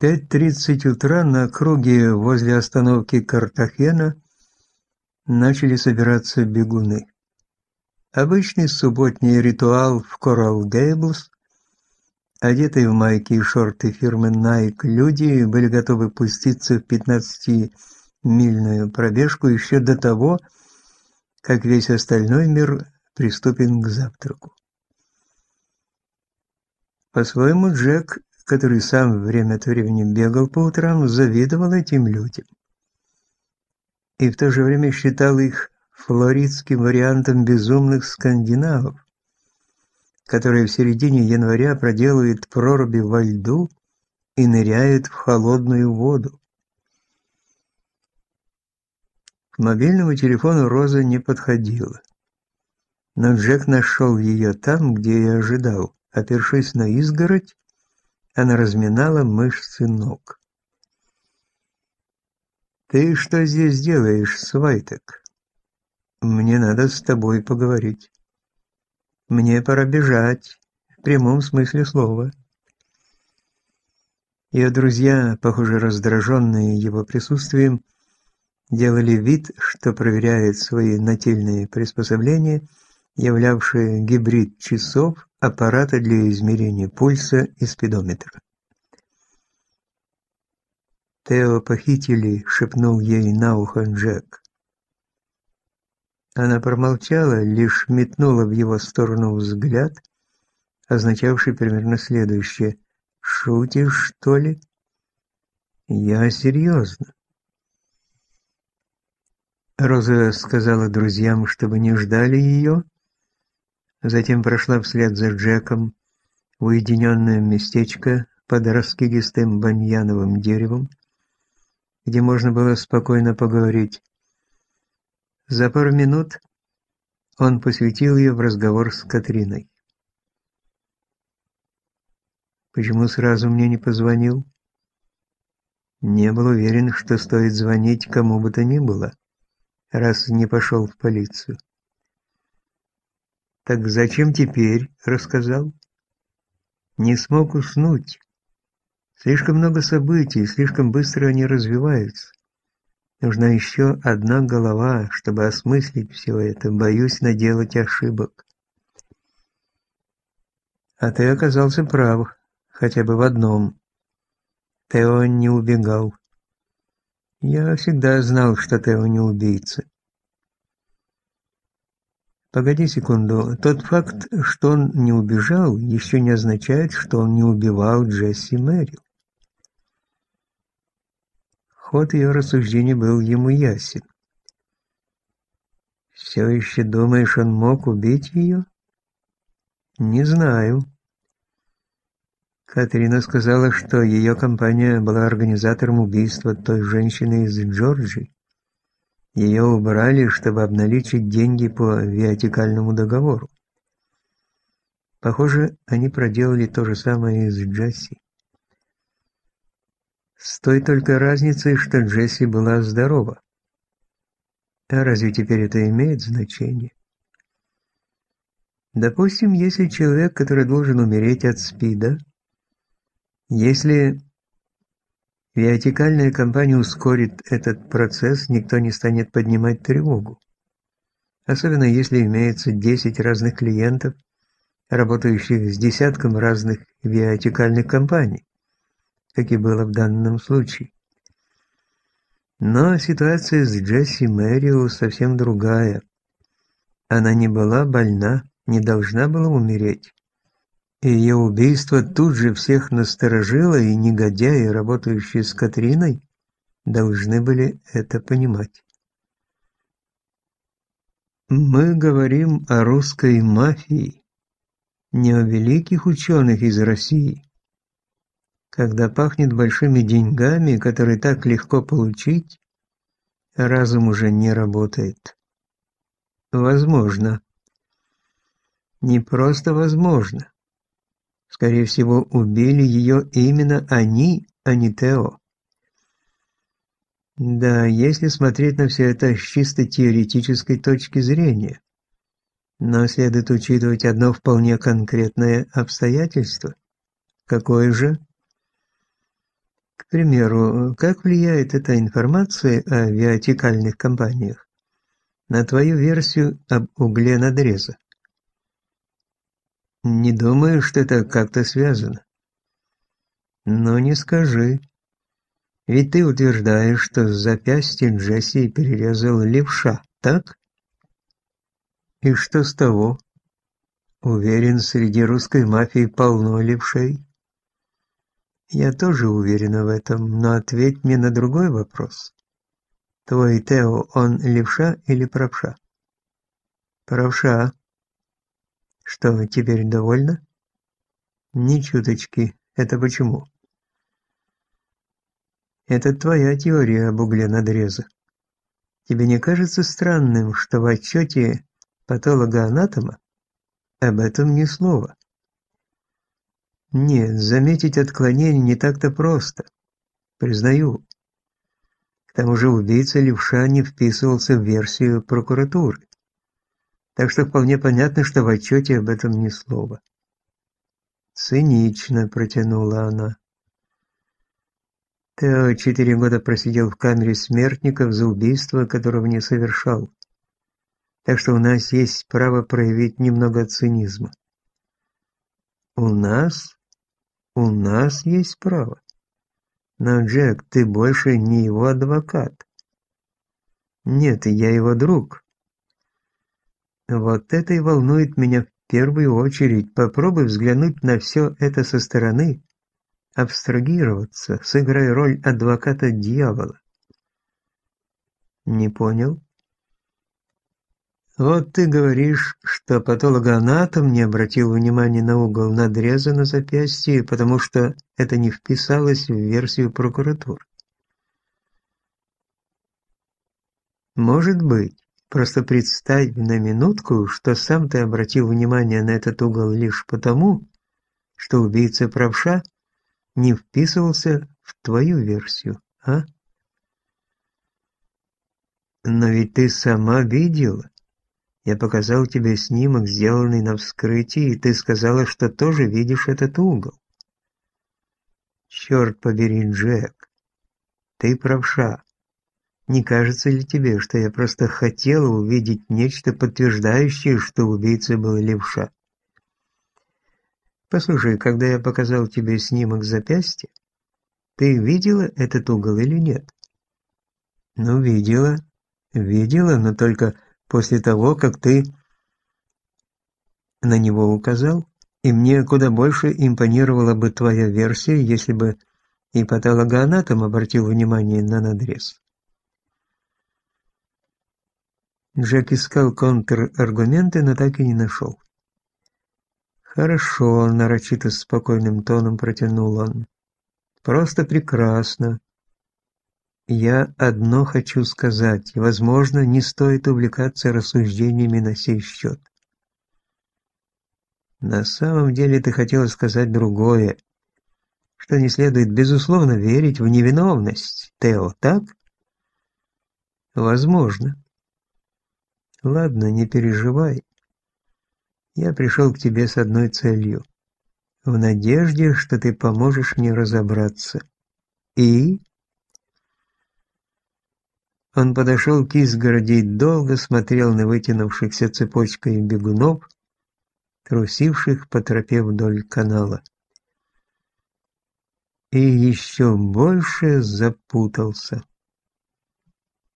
5.30 утра на округе возле остановки Картахена начали собираться бегуны. Обычный субботний ритуал в Coral Gables. Одетые в майки и шорты фирмы Nike люди были готовы пуститься в 15-мильную пробежку еще до того, как весь остальной мир приступит к завтраку. По-своему, Джек, который сам время от времени бегал по утрам, завидовал этим людям. И в то же время считал их флоридским вариантом безумных скандинавов, которые в середине января проделывают проруби во льду и ныряют в холодную воду. К мобильному телефону Роза не подходила. Но Джек нашел ее там, где и ожидал. Опершись на изгородь, она разминала мышцы ног. «Ты что здесь делаешь, Свайтек? Мне надо с тобой поговорить. Мне пора бежать, в прямом смысле слова». Ее друзья, похоже раздраженные его присутствием, делали вид, что проверяют свои нательные приспособления, являвшие гибрид часов аппарата для измерения пульса и спидометра. «Тео похитили», — шепнул ей на ухо Джек. Она промолчала, лишь метнула в его сторону взгляд, означавший примерно следующее. «Шутишь, что ли?» «Я серьезно». Роза сказала друзьям, чтобы не ждали ее, — Затем прошла вслед за Джеком в уединенное местечко под раскидистым баньяновым деревом, где можно было спокойно поговорить. За пару минут он посвятил ее в разговор с Катриной. «Почему сразу мне не позвонил?» «Не был уверен, что стоит звонить кому бы то ни было, раз не пошел в полицию». Так зачем теперь рассказал? Не смог уснуть. Слишком много событий, слишком быстро они развиваются. Нужна еще одна голова, чтобы осмыслить все это. Боюсь наделать ошибок. А ты оказался прав, хотя бы в одном. Тео не убегал. Я всегда знал, что Тео не убийца. Погоди секунду, тот факт, что он не убежал, еще не означает, что он не убивал Джесси Мэрил. Ход ее рассуждений был ему ясен. «Все еще думаешь, он мог убить ее?» «Не знаю». Катрина сказала, что ее компания была организатором убийства той женщины из Джорджии. Ее убрали, чтобы обналичить деньги по виатикальному договору. Похоже, они проделали то же самое и с Джесси. С той только разницей, что Джесси была здорова. А разве теперь это имеет значение? Допустим, если человек, который должен умереть от СПИДа, если Вертикальная компания ускорит этот процесс, никто не станет поднимать тревогу. Особенно если имеется 10 разных клиентов, работающих с десятком разных вертикальных компаний, как и было в данном случае. Но ситуация с Джесси Мэрио совсем другая. Она не была больна, не должна была умереть. И ее убийство тут же всех насторожило, и негодяи, работающие с Катриной, должны были это понимать. Мы говорим о русской мафии, не о великих ученых из России. Когда пахнет большими деньгами, которые так легко получить, разум уже не работает. Возможно. Не просто возможно. Скорее всего, убили ее именно они, а не Тео. Да, если смотреть на все это с чисто теоретической точки зрения. Но следует учитывать одно вполне конкретное обстоятельство. Какое же? примеру, как влияет эта информация о вертикальных компаниях на твою версию об угле надреза? Не думаю, что это как-то связано. Но не скажи. Ведь ты утверждаешь, что запястье Джесси перерезал левша, так? И что с того? Уверен, среди русской мафии полно левшей. Я тоже уверена в этом, но ответь мне на другой вопрос. Твой Тео, он левша или правша? Правша. Что, теперь довольна? Ни чуточки. Это почему? Это твоя теория об угле надреза. Тебе не кажется странным, что в отчете патолога-анатома об этом ни слова? Нет, заметить отклонение не так-то просто. Признаю. К тому же убийца левша не вписывался в версию прокуратуры. Так что вполне понятно, что в отчете об этом ни слова. Цинично протянула она. Тео четыре года просидел в камере смертников за убийство, которого не совершал. Так что у нас есть право проявить немного цинизма. У нас? У нас есть право. Но, Джек, ты больше не его адвокат. Нет, я его друг. Вот это и волнует меня в первую очередь. Попробуй взглянуть на все это со стороны абстрагироваться, сыграй роль адвоката дьявола. Не понял? Вот ты говоришь, что патологоанатом не обратил внимания на угол надреза на запястье, потому что это не вписалось в версию прокуратуры. Может быть, просто представь на минутку, что сам ты обратил внимание на этот угол лишь потому, что убийца правша – не вписывался в твою версию, а? Но ведь ты сама видела. Я показал тебе снимок, сделанный на вскрытии, и ты сказала, что тоже видишь этот угол. Черт побери, Джек, ты правша. Не кажется ли тебе, что я просто хотела увидеть нечто подтверждающее, что убийца был левша? Послушай, когда я показал тебе снимок запястья, ты видела этот угол или нет? Ну, видела. Видела, но только после того, как ты на него указал. И мне куда больше импонировала бы твоя версия, если бы и патологоанатом обратил внимание на надрез. Джек искал контраргументы, но так и не нашел. «Хорошо», — нарочито спокойным тоном протянул он. «Просто прекрасно. Я одно хочу сказать, возможно, не стоит увлекаться рассуждениями на сей счет. На самом деле ты хотела сказать другое, что не следует безусловно верить в невиновность, Тео, так? Возможно. Ладно, не переживай. Я пришел к тебе с одной целью. В надежде, что ты поможешь мне разобраться. И... Он подошел к изгороди и долго смотрел на вытянувшихся цепочкой бегунов, трусивших по тропе вдоль канала. И еще больше запутался.